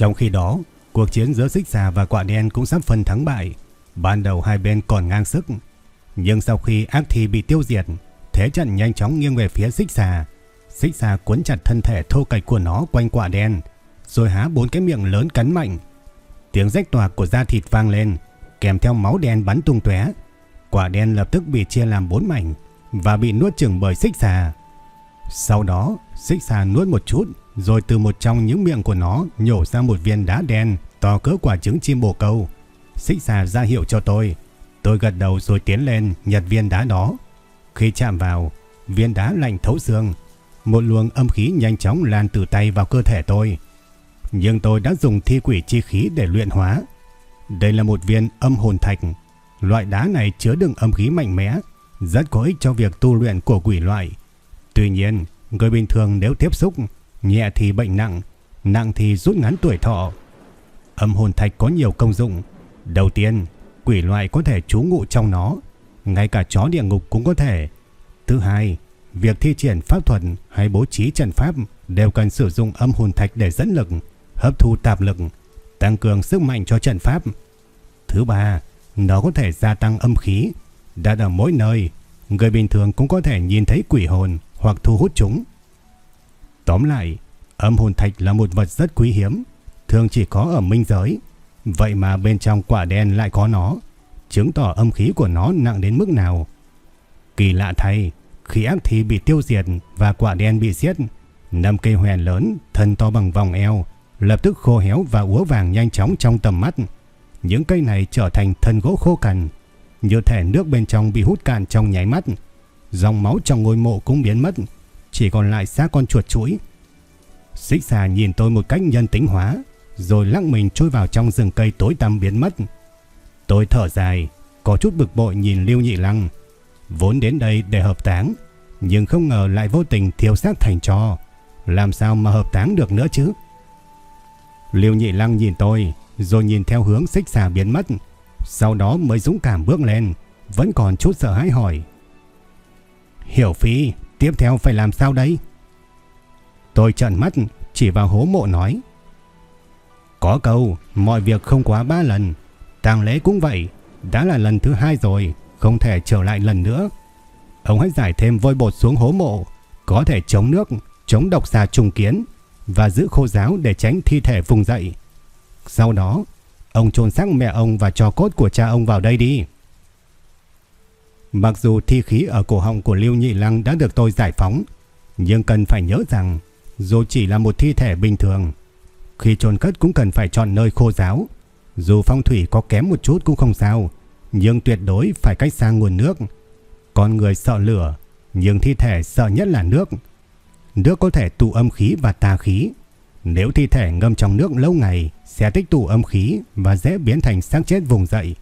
Trong khi đó, cuộc chiến giữa xích xà và quả đen cũng sắp phân thắng bại. Ban đầu hai bên còn ngang sức, nhưng sau khi ác thi bị tiêu diệt, thế trận nhanh chóng nghiêng về phía xích xà. Xích xà cuốn chặt thân thể thô cạch của nó quanh quả đen, rồi há bốn cái miệng lớn cắn mạnh. Tiếng rách toạc của da thịt vang lên, kèm theo máu đen bắn tung tóe. Quả đen lập tức bị chia làm bốn mảnh và bị nuốt chửng bởi xích xà. Sau đó, xích xà nuốt một chút, rồi từ một trong những miệng của nó nhổ ra một viên đá đen to cỡ quả trứng chim bồ câu. Xích xà ra hiệu cho tôi. Tôi gật đầu rồi tiến lên nhặt viên đá đó. Khi chạm vào, viên đá lạnh thấu xương. Một luồng âm khí nhanh chóng lan từ tay vào cơ thể tôi. Nhưng tôi đã dùng thi quỷ chi khí để luyện hóa. Đây là một viên âm hồn thạch. Loại đá này chứa đựng âm khí mạnh mẽ, rất có ích cho việc tu luyện của quỷ loại. Tuy nhiên, người bình thường nếu tiếp xúc, nhẹ thì bệnh nặng, nặng thì rút ngắn tuổi thọ. Âm hồn thạch có nhiều công dụng. Đầu tiên, quỷ loại có thể trú ngụ trong nó, ngay cả chó địa ngục cũng có thể. Thứ hai, việc thi triển pháp thuật hay bố trí trận pháp đều cần sử dụng âm hồn thạch để dẫn lực, hấp thu tạp lực, tăng cường sức mạnh cho trận pháp. Thứ ba, nó có thể gia tăng âm khí, Đã ở mỗi nơi, người bình thường cũng có thể nhìn thấy quỷ hồn hoặc thu hút chúng. Tóm lại, âm hồn thạch là một vật rất quý hiếm, thường chỉ có ở minh giới. Vậy mà bên trong quả đen lại có nó, chứng tỏ âm khí của nó nặng đến mức nào. Kỳ lạ thay, khi ác thi bị tiêu diệt và quả đen bị giết, năm cây hoèn lớn, thân to bằng vòng eo, lập tức khô héo và úa vàng nhanh chóng trong tầm mắt. Những cây này trở thành thân gỗ khô cằn, như thể nước bên trong bị hút cạn trong nháy mắt. Dòng máu trong ngôi mộ cũng biến mất, chỉ còn lại xác con chuột chuỗi. Xích xà nhìn tôi một cách nhân tính hóa, rồi lăng mình trôi vào trong rừng cây tối tăm biến mất. Tôi thở dài, có chút bực bội nhìn Lưu Nhị Lăng. Vốn đến đây để hợp táng, nhưng không ngờ lại vô tình thiếu xác thành trò. Làm sao mà hợp táng được nữa chứ? Lưu Nhị Lăng nhìn tôi, rồi nhìn theo hướng xích xà biến mất. Sau đó mới dũng cảm bước lên, vẫn còn chút sợ hãi hỏi. Hiểu Phi, tiếp theo phải làm sao đây? Tôi trợn mắt, chỉ vào hố mộ nói. Có câu, mọi việc không quá ba lần. tang lễ cũng vậy, đã là lần thứ hai rồi, không thể trở lại lần nữa. Ông hãy giải thêm vôi bột xuống hố mộ, có thể chống nước, chống độc xà trùng kiến và giữ khô giáo để tránh thi thể vùng dậy. Sau đó, ông chôn xác mẹ ông và trò cốt của cha ông vào đây đi. Mặc dù thi khí ở cổ họng của Lưu Nhị Lăng đã được tôi giải phóng, nhưng cần phải nhớ rằng dù chỉ là một thi thể bình thường, khi chôn cất cũng cần phải chọn nơi khô giáo. Dù phong thủy có kém một chút cũng không sao, nhưng tuyệt đối phải cách xa nguồn nước. Con người sợ lửa, nhưng thi thể sợ nhất là nước. Nước có thể tụ âm khí và tà khí. Nếu thi thể ngâm trong nước lâu ngày sẽ tích tụ âm khí và dễ biến thành xác chết vùng dậy.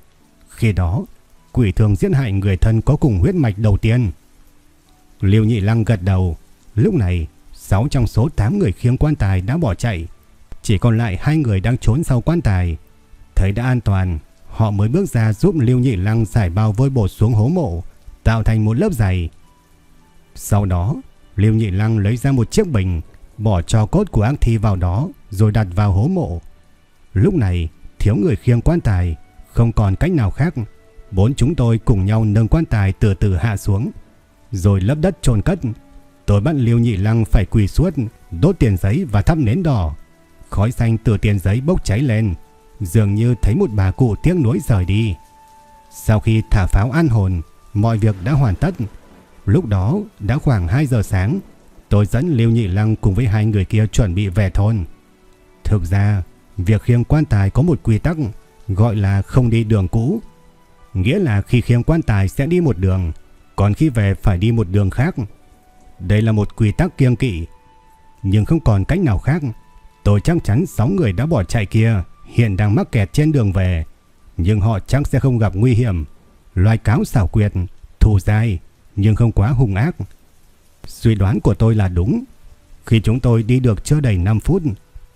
Khi đó, quỷ thường giết hại người thân có cùng huyết mạch đầu tiên. Liêu Nhị Lăng gật đầu. Lúc này, 6 trong số 8 người khiêng quan tài đã bỏ chạy. Chỉ còn lại hai người đang trốn sau quan tài. Thấy đã an toàn, họ mới bước ra giúp Liêu Nhị Lăng giải bao vôi bột xuống hố mộ, tạo thành một lớp dày. Sau đó, Liêu Nhị Lăng lấy ra một chiếc bình, bỏ cho cốt của ác thi vào đó rồi đặt vào hố mộ. Lúc này, thiếu người khiêng quan tài, không còn cách nào khác. Bốn chúng tôi cùng nhau nâng quan tài từ từ hạ xuống, rồi lấp đất chôn cất. Tôi bắt Liêu Nhị Lăng phải quỳ suốt, đốt tiền giấy và thắp nến đỏ. Khói xanh từ tiền giấy bốc cháy lên, dường như thấy một bà cụ tiếc nuối rời đi. Sau khi thả pháo an hồn, mọi việc đã hoàn tất. Lúc đó đã khoảng 2 giờ sáng, tôi dẫn Liêu Nhị Lăng cùng với hai người kia chuẩn bị về thôn. Thực ra, việc khiêng quan tài có một quy tắc gọi là không đi đường cũ. Nghĩa là khi khiêng quan tài sẽ đi một đường, còn khi về phải đi một đường khác. Đây là một quy tắc kiêng kỵ. Nhưng không còn cách nào khác. Tôi chắc chắn 6 người đã bỏ chạy kia hiện đang mắc kẹt trên đường về. Nhưng họ chắc sẽ không gặp nguy hiểm. Loài cáo xảo quyệt, thù dai, nhưng không quá hung ác. Suy đoán của tôi là đúng. Khi chúng tôi đi được chưa đầy 5 phút,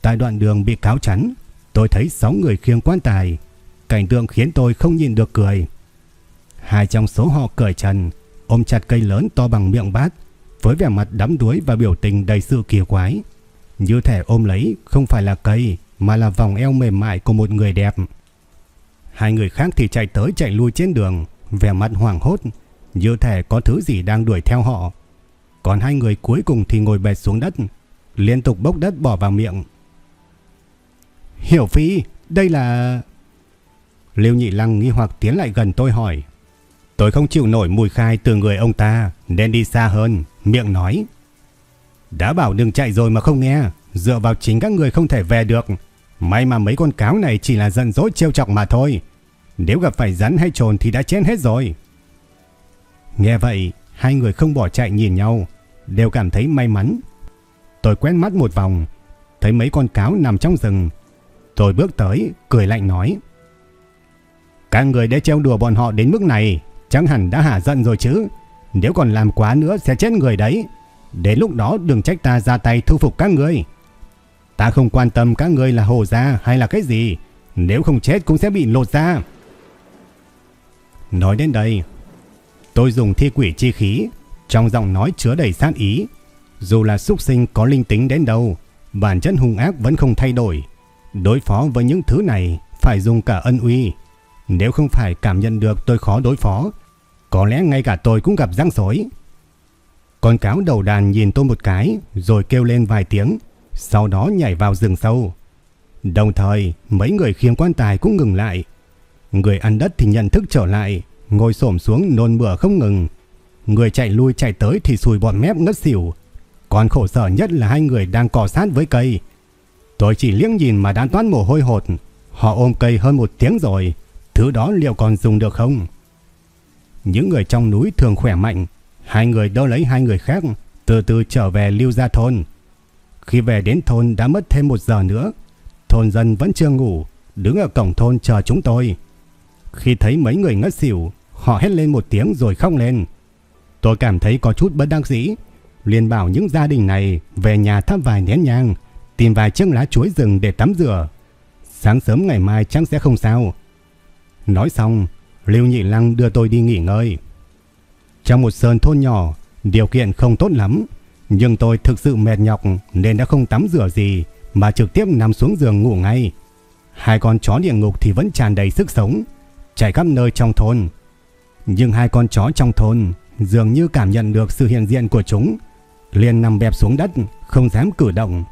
tại đoạn đường bị cáo chắn, tôi thấy 6 người khiêng quan tài. Cảnh tượng khiến tôi không nhìn được cười. Hai trong số họ cởi trần, ôm chặt cây lớn to bằng miệng bát, với vẻ mặt đắm đuối và biểu tình đầy sự kỳ quái. Như thể ôm lấy không phải là cây, mà là vòng eo mềm mại của một người đẹp. Hai người khác thì chạy tới chạy lui trên đường, vẻ mặt hoảng hốt, như thể có thứ gì đang đuổi theo họ. Còn hai người cuối cùng thì ngồi bệt xuống đất, liên tục bốc đất bỏ vào miệng. Hiểu Phi, đây là... Liêu Nhị Lăng nghi hoặc tiến lại gần tôi hỏi. Tôi không chịu nổi mùi khai từ người ông ta, nên đi xa hơn, miệng nói. Đã bảo đừng chạy rồi mà không nghe, dựa vào chính các người không thể về được. May mà mấy con cáo này chỉ là giận dỗi trêu chọc mà thôi. Nếu gặp phải rắn hay trồn thì đã chết hết rồi. Nghe vậy, hai người không bỏ chạy nhìn nhau, đều cảm thấy may mắn. Tôi quét mắt một vòng, thấy mấy con cáo nằm trong rừng. Tôi bước tới, cười lạnh nói. Các người đã treo đùa bọn họ đến mức này, chẳng hẳn đã hả giận rồi chứ. Nếu còn làm quá nữa sẽ chết người đấy. Đến lúc đó đừng trách ta ra tay thu phục các người. Ta không quan tâm các người là hồ gia hay là cái gì. Nếu không chết cũng sẽ bị lột ra. Nói đến đây, tôi dùng thi quỷ chi khí, trong giọng nói chứa đầy sát ý. Dù là súc sinh có linh tính đến đâu, bản chất hung ác vẫn không thay đổi. Đối phó với những thứ này phải dùng cả ân uy. Nếu không phải cảm nhận được tôi khó đối phó, có lẽ ngay cả tôi cũng gặp răng sói. Con cáo đầu đàn nhìn tôi một cái rồi kêu lên vài tiếng, sau đó nhảy vào rừng sâu. Đồng thời, mấy người khiêng quan tài cũng ngừng lại. Người ăn đất thì nhận thức trở lại, ngồi xổm xuống nôn mửa không ngừng. Người chạy lui chạy tới thì sùi bọt mép ngất xỉu. Còn khổ sở nhất là hai người đang cò sát với cây. Tôi chỉ liếc nhìn mà đã toát mồ hôi hột. Họ ôm cây hơn một tiếng rồi. Thứ đó liệu còn dùng được không? Những người trong núi thường khỏe mạnh. Hai người đâu lấy hai người khác, từ từ trở về lưu gia thôn. Khi về đến thôn đã mất thêm một giờ nữa. Thôn dân vẫn chưa ngủ, đứng ở cổng thôn chờ chúng tôi. Khi thấy mấy người ngất xỉu, họ hét lên một tiếng rồi khóc lên. Tôi cảm thấy có chút bất đắc dĩ, liền bảo những gia đình này về nhà thắp vài nén nhang, tìm vài chiếc lá chuối rừng để tắm rửa. Sáng sớm ngày mai chắc sẽ không sao. Nói xong, Lưu Nhị Lăng đưa tôi đi nghỉ ngơi. Trong một sơn thôn nhỏ, điều kiện không tốt lắm, nhưng tôi thực sự mệt nhọc nên đã không tắm rửa gì mà trực tiếp nằm xuống giường ngủ ngay. Hai con chó địa ngục thì vẫn tràn đầy sức sống, chạy khắp nơi trong thôn. Nhưng hai con chó trong thôn dường như cảm nhận được sự hiện diện của chúng, liền nằm bẹp xuống đất, không dám cử động.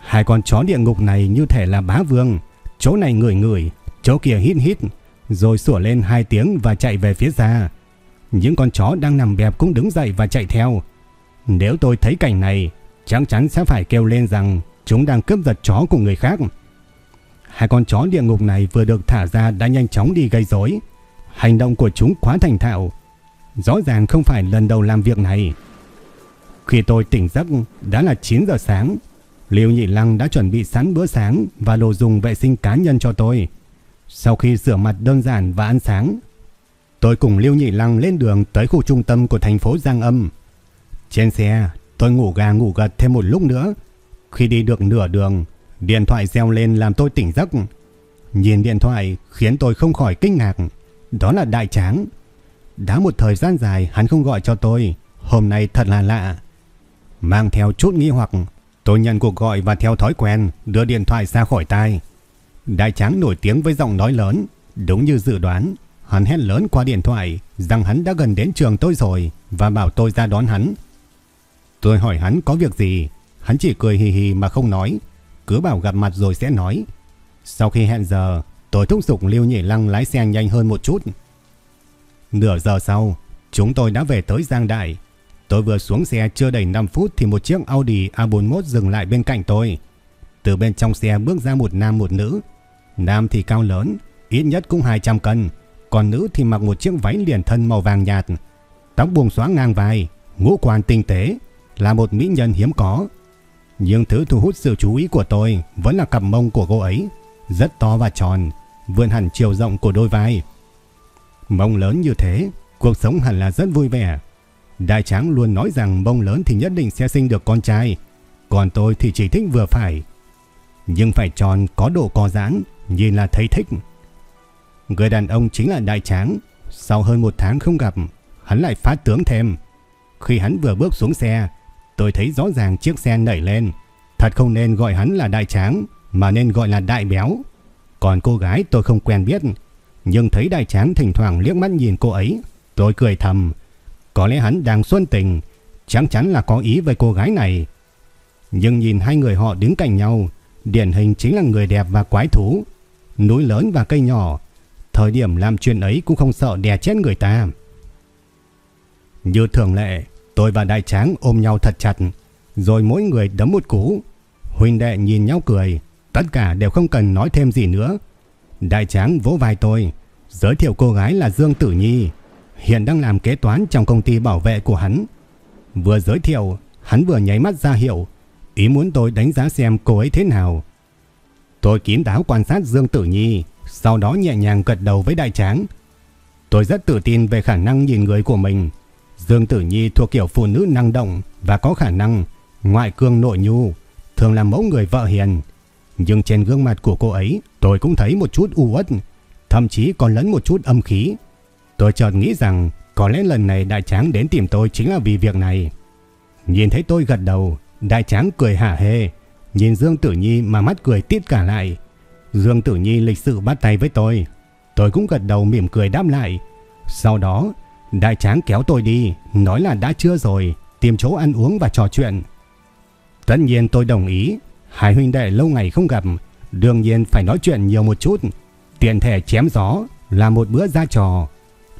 Hai con chó địa ngục này như thể là bá vương, chỗ này ngửi ngửi, chỗ kia hít hít, rồi sủa lên hai tiếng và chạy về phía xa. Những con chó đang nằm bẹp cũng đứng dậy và chạy theo. Nếu tôi thấy cảnh này, chắc chắn sẽ phải kêu lên rằng chúng đang cướp giật chó của người khác. Hai con chó địa ngục này vừa được thả ra đã nhanh chóng đi gây rối. Hành động của chúng quá thành thạo. Rõ ràng không phải lần đầu làm việc này. Khi tôi tỉnh giấc đã là 9 giờ sáng. Liêu Nhị Lăng đã chuẩn bị sẵn bữa sáng và đồ dùng vệ sinh cá nhân cho tôi. Sau khi rửa mặt đơn giản và ăn sáng, tôi cùng Lưu Nhị Lăng lên đường tới khu trung tâm của thành phố Giang Âm. Trên xe, tôi ngủ gà ngủ gật thêm một lúc nữa. Khi đi được nửa đường, điện thoại reo lên làm tôi tỉnh giấc. Nhìn điện thoại khiến tôi không khỏi kinh ngạc. Đó là Đại Tráng. Đã một thời gian dài hắn không gọi cho tôi. Hôm nay thật là lạ. Mang theo chút nghi hoặc, tôi nhận cuộc gọi và theo thói quen đưa điện thoại ra khỏi tai. Đại Tráng nổi tiếng với giọng nói lớn, đúng như dự đoán. Hắn hét lớn qua điện thoại rằng hắn đã gần đến trường tôi rồi và bảo tôi ra đón hắn. Tôi hỏi hắn có việc gì, hắn chỉ cười hì hì mà không nói, cứ bảo gặp mặt rồi sẽ nói. Sau khi hẹn giờ, tôi thúc giục Lưu Nhị Lăng lái xe nhanh hơn một chút. Nửa giờ sau, chúng tôi đã về tới Giang Đại. Tôi vừa xuống xe chưa đầy 5 phút thì một chiếc Audi A41 dừng lại bên cạnh tôi. Từ bên trong xe bước ra một nam một nữ. Nam thì cao lớn, ít nhất cũng 200 cân. Còn nữ thì mặc một chiếc váy liền thân màu vàng nhạt. Tóc buông xóa ngang vai, ngũ quan tinh tế, là một mỹ nhân hiếm có. Nhưng thứ thu hút sự chú ý của tôi vẫn là cặp mông của cô ấy, rất to và tròn, vươn hẳn chiều rộng của đôi vai. Mông lớn như thế, cuộc sống hẳn là rất vui vẻ. Đại tráng luôn nói rằng mông lớn thì nhất định sẽ sinh được con trai, còn tôi thì chỉ thích vừa phải. Nhưng phải tròn có độ co giãn, nhìn là thấy thích. Người đàn ông chính là đại tráng, sau hơn một tháng không gặp, hắn lại phát tướng thêm. Khi hắn vừa bước xuống xe, tôi thấy rõ ràng chiếc xe nảy lên. Thật không nên gọi hắn là đại tráng, mà nên gọi là đại béo. Còn cô gái tôi không quen biết, nhưng thấy đại tráng thỉnh thoảng liếc mắt nhìn cô ấy, tôi cười thầm. Có lẽ hắn đang xuân tình, chắc chắn là có ý với cô gái này. Nhưng nhìn hai người họ đứng cạnh nhau, điển hình chính là người đẹp và quái thú. Núi lớn và cây nhỏ, thời điểm làm chuyện ấy cũng không sợ đè chết người ta. Như thường lệ, tôi và đại tráng ôm nhau thật chặt, rồi mỗi người đấm một cú. Huynh đệ nhìn nhau cười, tất cả đều không cần nói thêm gì nữa. Đại tráng vỗ vai tôi, giới thiệu cô gái là Dương Tử Nhi, hiện đang làm kế toán trong công ty bảo vệ của hắn. Vừa giới thiệu, hắn vừa nháy mắt ra hiệu, ý muốn tôi đánh giá xem cô ấy thế nào. Tôi kín đáo quan sát Dương Tử Nhi, sau đó nhẹ nhàng gật đầu với đại tráng. Tôi rất tự tin về khả năng nhìn người của mình. Dương Tử Nhi thuộc kiểu phụ nữ năng động và có khả năng ngoại cương nội nhu, thường là mẫu người vợ hiền. Nhưng trên gương mặt của cô ấy tôi cũng thấy một chút u uất, thậm chí còn lẫn một chút âm khí. Tôi chợt nghĩ rằng có lẽ lần này đại tráng đến tìm tôi chính là vì việc này. Nhìn thấy tôi gật đầu, đại tráng cười hả hê, nhìn Dương Tử Nhi mà mắt cười tít cả lại. Dương Tử Nhi lịch sự bắt tay với tôi. Tôi cũng gật đầu mỉm cười đáp lại. Sau đó, đại tráng kéo tôi đi, nói là đã chưa rồi, tìm chỗ ăn uống và trò chuyện. Tất nhiên tôi đồng ý, hai huynh đệ lâu ngày không gặp, đương nhiên phải nói chuyện nhiều một chút. Tiền thẻ chém gió là một bữa ra trò.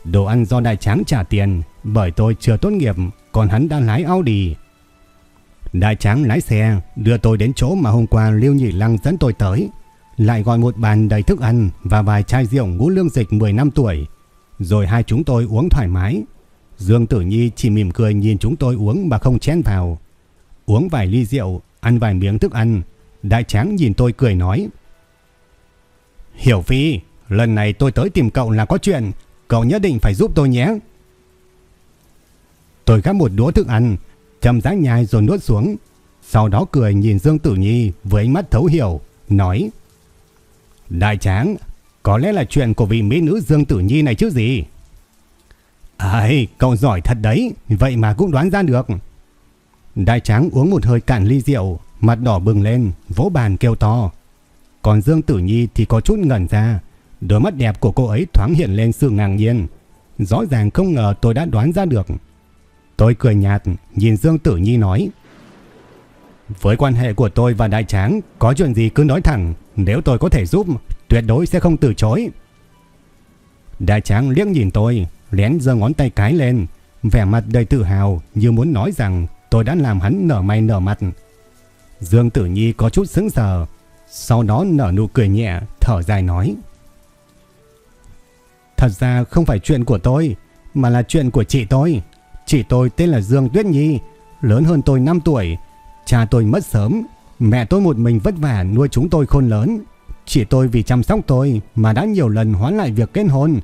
Đồ ăn do đại tráng trả tiền, bởi tôi chưa tốt nghiệp, còn hắn đang lái Audi. Đại tráng lái xe, đưa tôi đến chỗ mà hôm qua Liêu Nhị Lăng dẫn tôi tới lại gọi một bàn đầy thức ăn và vài chai rượu ngũ lương dịch 10 năm tuổi. Rồi hai chúng tôi uống thoải mái. Dương Tử Nhi chỉ mỉm cười nhìn chúng tôi uống mà không chén vào. Uống vài ly rượu, ăn vài miếng thức ăn. Đại tráng nhìn tôi cười nói. Hiểu Phi, lần này tôi tới tìm cậu là có chuyện. Cậu nhất định phải giúp tôi nhé. Tôi gắp một đũa thức ăn, chầm rãi nhai rồi nuốt xuống. Sau đó cười nhìn Dương Tử Nhi với ánh mắt thấu hiểu, nói. Đại tráng, có lẽ là chuyện của vị mỹ nữ Dương Tử Nhi này chứ gì? Ây, cậu giỏi thật đấy, vậy mà cũng đoán ra được. Đại tráng uống một hơi cạn ly rượu, mặt đỏ bừng lên, vỗ bàn kêu to. Còn Dương Tử Nhi thì có chút ngẩn ra, đôi mắt đẹp của cô ấy thoáng hiện lên sự ngạc nhiên. Rõ ràng không ngờ tôi đã đoán ra được. Tôi cười nhạt, nhìn Dương Tử Nhi nói. Với quan hệ của tôi và đại tráng, có chuyện gì cứ nói thẳng, nếu tôi có thể giúp, tuyệt đối sẽ không từ chối. Đại tráng liếc nhìn tôi, lén giơ ngón tay cái lên, vẻ mặt đầy tự hào như muốn nói rằng tôi đã làm hắn nở mày nở mặt. Dương Tử Nhi có chút sững sờ, sau đó nở nụ cười nhẹ, thở dài nói. Thật ra không phải chuyện của tôi, mà là chuyện của chị tôi. Chị tôi tên là Dương Tuyết Nhi, lớn hơn tôi 5 tuổi. Cha tôi mất sớm, Mẹ tôi một mình vất vả nuôi chúng tôi khôn lớn. chị tôi vì chăm sóc tôi mà đã nhiều lần hoán lại việc kết hôn.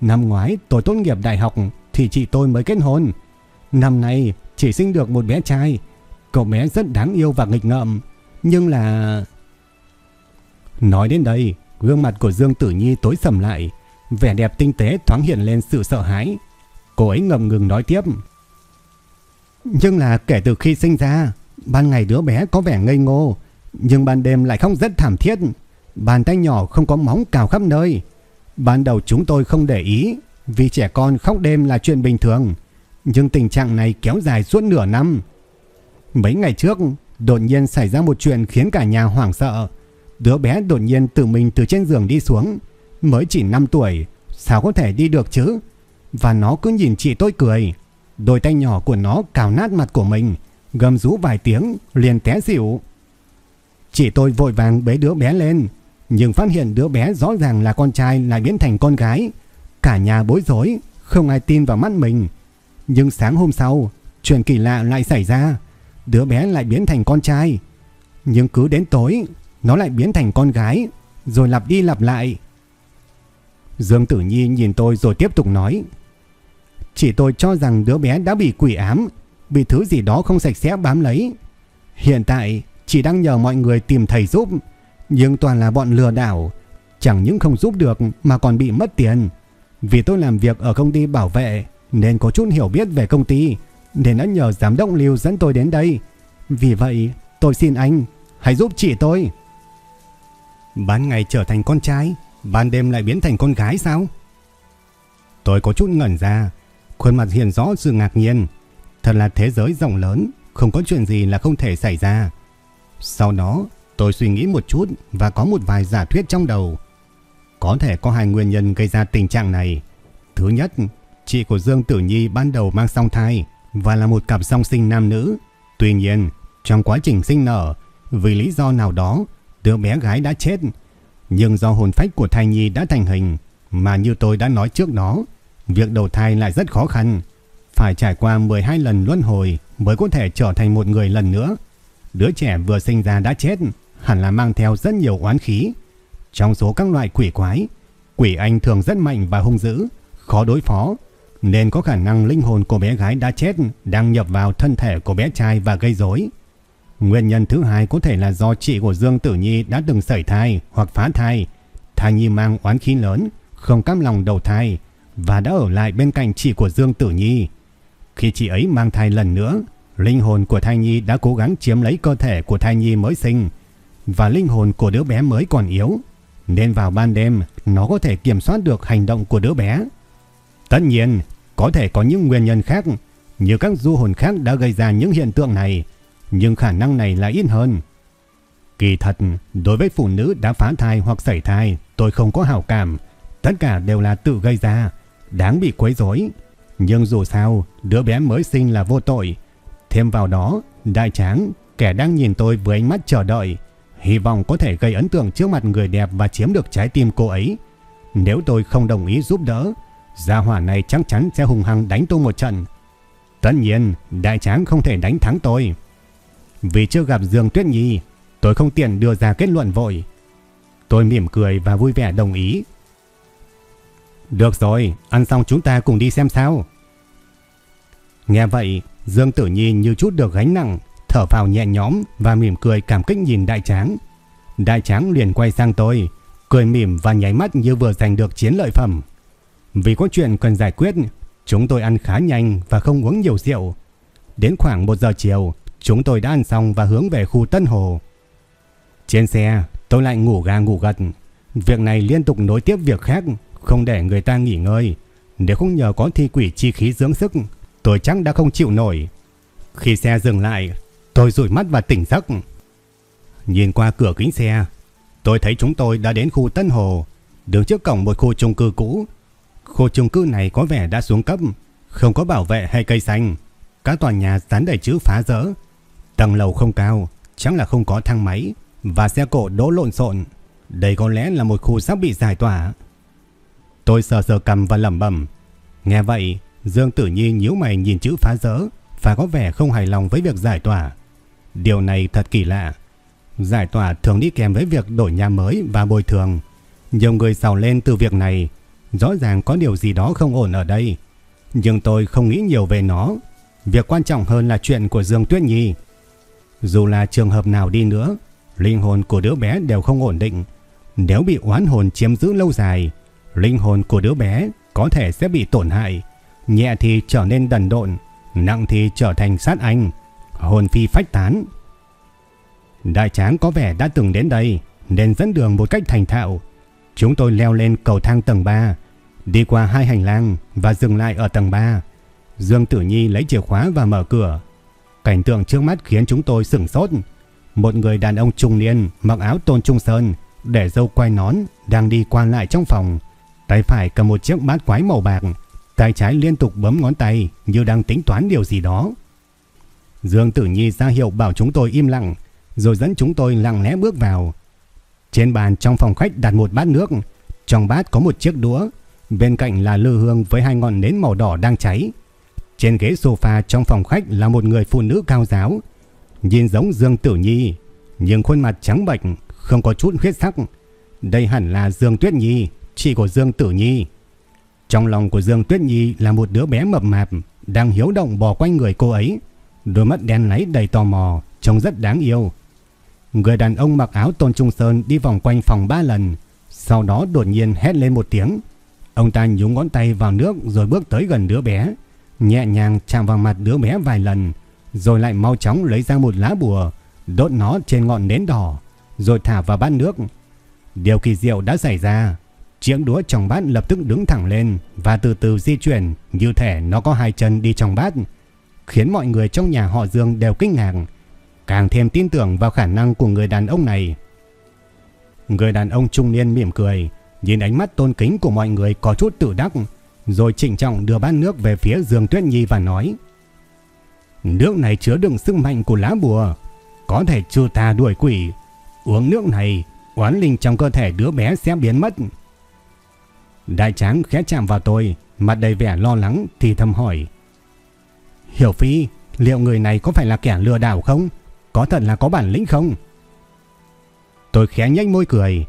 Năm ngoái tôi tốt nghiệp đại học thì chị tôi mới kết hôn. Năm nay chỉ sinh được một bé trai. Cậu bé rất đáng yêu và nghịch ngợm. Nhưng là... Nói đến đây, gương mặt của Dương Tử Nhi tối sầm lại. Vẻ đẹp tinh tế thoáng hiện lên sự sợ hãi. Cô ấy ngầm ngừng nói tiếp. Nhưng là kể từ khi sinh ra, Ban ngày đứa bé có vẻ ngây ngô, nhưng ban đêm lại không rất thảm thiết. Bàn tay nhỏ không có móng cào khắp nơi. Ban đầu chúng tôi không để ý, vì trẻ con khóc đêm là chuyện bình thường. Nhưng tình trạng này kéo dài suốt nửa năm. Mấy ngày trước, đột nhiên xảy ra một chuyện khiến cả nhà hoảng sợ. Đứa bé đột nhiên tự mình từ trên giường đi xuống. Mới chỉ 5 tuổi, sao có thể đi được chứ? Và nó cứ nhìn chị tôi cười. Đôi tay nhỏ của nó cào nát mặt của mình gầm rú vài tiếng liền té xỉu. Chị tôi vội vàng bế đứa bé lên, nhưng phát hiện đứa bé rõ ràng là con trai lại biến thành con gái. Cả nhà bối rối, không ai tin vào mắt mình. Nhưng sáng hôm sau, chuyện kỳ lạ lại xảy ra. Đứa bé lại biến thành con trai. Nhưng cứ đến tối, nó lại biến thành con gái, rồi lặp đi lặp lại. Dương Tử Nhi nhìn tôi rồi tiếp tục nói. Chỉ tôi cho rằng đứa bé đã bị quỷ ám, bị thứ gì đó không sạch sẽ bám lấy. Hiện tại chỉ đang nhờ mọi người tìm thầy giúp, nhưng toàn là bọn lừa đảo, chẳng những không giúp được mà còn bị mất tiền. Vì tôi làm việc ở công ty bảo vệ nên có chút hiểu biết về công ty, nên đã nhờ giám đốc Lưu dẫn tôi đến đây. Vì vậy, tôi xin anh hãy giúp chị tôi. Ban ngày trở thành con trai, ban đêm lại biến thành con gái sao? Tôi có chút ngẩn ra, khuôn mặt hiện rõ sự ngạc nhiên. Thật là thế giới rộng lớn, không có chuyện gì là không thể xảy ra. Sau đó, tôi suy nghĩ một chút và có một vài giả thuyết trong đầu. Có thể có hai nguyên nhân gây ra tình trạng này. Thứ nhất, chị của Dương Tử Nhi ban đầu mang song thai và là một cặp song sinh nam nữ. Tuy nhiên, trong quá trình sinh nở, vì lý do nào đó, đứa bé gái đã chết. Nhưng do hồn phách của thai nhi đã thành hình, mà như tôi đã nói trước đó, việc đầu thai lại rất khó khăn. Phải trải qua 12 lần luân hồi mới có thể trở thành một người lần nữa. Đứa trẻ vừa sinh ra đã chết, hẳn là mang theo rất nhiều oán khí. Trong số các loại quỷ quái, quỷ anh thường rất mạnh và hung dữ, khó đối phó, nên có khả năng linh hồn của bé gái đã chết đang nhập vào thân thể của bé trai và gây rối. Nguyên nhân thứ hai có thể là do chị của Dương Tử Nhi đã từng sẩy thai hoặc phá thai. Thai nhi mang oán khí lớn, không cam lòng đầu thai và đã ở lại bên cạnh chị của Dương Tử Nhi. Khi chị ấy mang thai lần nữa, linh hồn của thai nhi đã cố gắng chiếm lấy cơ thể của thai nhi mới sinh và linh hồn của đứa bé mới còn yếu, nên vào ban đêm nó có thể kiểm soát được hành động của đứa bé. Tất nhiên, có thể có những nguyên nhân khác, như các du hồn khác đã gây ra những hiện tượng này, nhưng khả năng này là ít hơn. Kỳ thật, đối với phụ nữ đã phá thai hoặc sảy thai, tôi không có hảo cảm. Tất cả đều là tự gây ra, đáng bị quấy rối. Nhưng dù sao, đứa bé mới sinh là vô tội. Thêm vào đó, đại tráng, kẻ đang nhìn tôi với ánh mắt chờ đợi, hy vọng có thể gây ấn tượng trước mặt người đẹp và chiếm được trái tim cô ấy. Nếu tôi không đồng ý giúp đỡ, gia hỏa này chắc chắn sẽ hùng hăng đánh tôi một trận. Tất nhiên, đại tráng không thể đánh thắng tôi. Vì chưa gặp Dương Tuyết Nhi, tôi không tiện đưa ra kết luận vội. Tôi mỉm cười và vui vẻ đồng ý. Được rồi, ăn xong chúng ta cùng đi xem sao. Nghe vậy, Dương Tử Nhi như chút được gánh nặng, thở vào nhẹ nhõm và mỉm cười cảm kích nhìn đại tráng. Đại tráng liền quay sang tôi, cười mỉm và nháy mắt như vừa giành được chiến lợi phẩm. Vì có chuyện cần giải quyết, chúng tôi ăn khá nhanh và không uống nhiều rượu. Đến khoảng 1 giờ chiều, chúng tôi đã ăn xong và hướng về khu Tân Hồ. Trên xe, tôi lại ngủ gà ngủ gật. Việc này liên tục nối tiếp việc khác, không để người ta nghỉ ngơi. Nếu không nhờ có thi quỷ chi khí dưỡng sức, tôi chắc đã không chịu nổi. Khi xe dừng lại, tôi rủi mắt và tỉnh giấc. Nhìn qua cửa kính xe, tôi thấy chúng tôi đã đến khu Tân Hồ, đứng trước cổng một khu chung cư cũ. Khu chung cư này có vẻ đã xuống cấp, không có bảo vệ hay cây xanh. Các tòa nhà dán đầy chữ phá rỡ. Tầng lầu không cao, chắc là không có thang máy và xe cộ đỗ lộn xộn. Đây có lẽ là một khu sắp bị giải tỏa. Tôi sờ sờ cầm và lẩm bẩm. Nghe vậy, Dương Tử Nhi nhíu mày nhìn chữ phá rỡ và có vẻ không hài lòng với việc giải tỏa. Điều này thật kỳ lạ. Giải tỏa thường đi kèm với việc đổi nhà mới và bồi thường. Nhiều người xào lên từ việc này. Rõ ràng có điều gì đó không ổn ở đây. Nhưng tôi không nghĩ nhiều về nó. Việc quan trọng hơn là chuyện của Dương Tuyết Nhi. Dù là trường hợp nào đi nữa, linh hồn của đứa bé đều không ổn định. Nếu bị oán hồn chiếm giữ lâu dài, linh hồn của đứa bé có thể sẽ bị tổn hại. Nhẹ thì trở nên đần độn, nặng thì trở thành sát anh, hồn phi phách tán. Đại tráng có vẻ đã từng đến đây nên dẫn đường một cách thành thạo. Chúng tôi leo lên cầu thang tầng 3, đi qua hai hành lang và dừng lại ở tầng 3. Dương Tử Nhi lấy chìa khóa và mở cửa. Cảnh tượng trước mắt khiến chúng tôi sửng sốt. Một người đàn ông trung niên mặc áo tôn trung sơn, để dâu quay nón, đang đi qua lại trong phòng. Tay phải cầm một chiếc bát quái màu bạc, tay trái liên tục bấm ngón tay như đang tính toán điều gì đó. Dương Tử Nhi ra hiệu bảo chúng tôi im lặng. rồi dẫn chúng tôi lặng lẽ bước vào. Trên bàn trong phòng khách đặt một bát nước, trong bát có một chiếc đũa, bên cạnh là lư hương với hai ngọn nến màu đỏ đang cháy. Trên ghế sofa trong phòng khách là một người phụ nữ cao giáo, nhìn giống Dương Tử Nhi, nhưng khuôn mặt trắng bệch, không có chút huyết sắc. Đây hẳn là Dương Tuyết Nhi, chị của Dương Tử Nhi. Trong lòng của Dương Tuyết Nhi là một đứa bé mập mạp đang hiếu động bò quanh người cô ấy. Đôi mắt đen láy đầy tò mò, trông rất đáng yêu. Người đàn ông mặc áo tôn trung sơn đi vòng quanh phòng ba lần, sau đó đột nhiên hét lên một tiếng. Ông ta nhúng ngón tay vào nước rồi bước tới gần đứa bé, nhẹ nhàng chạm vào mặt đứa bé vài lần, rồi lại mau chóng lấy ra một lá bùa, đốt nó trên ngọn nến đỏ, rồi thả vào bát nước. Điều kỳ diệu đã xảy ra, chiếc đũa trong bát lập tức đứng thẳng lên và từ từ di chuyển như thể nó có hai chân đi trong bát, khiến mọi người trong nhà họ Dương đều kinh ngạc, càng thêm tin tưởng vào khả năng của người đàn ông này. Người đàn ông trung niên mỉm cười, nhìn ánh mắt tôn kính của mọi người có chút tự đắc, rồi trịnh trọng đưa bát nước về phía Dương Tuyết Nhi và nói: "Nước này chứa đựng sức mạnh của lá bùa, có thể trừ tà đuổi quỷ. Uống nước này, oán linh trong cơ thể đứa bé sẽ biến mất." Đại tráng khẽ chạm vào tôi, mặt đầy vẻ lo lắng thì thầm hỏi: "Hiểu Phi, liệu người này có phải là kẻ lừa đảo không? Có thật là có bản lĩnh không?" Tôi khẽ nhếch môi cười.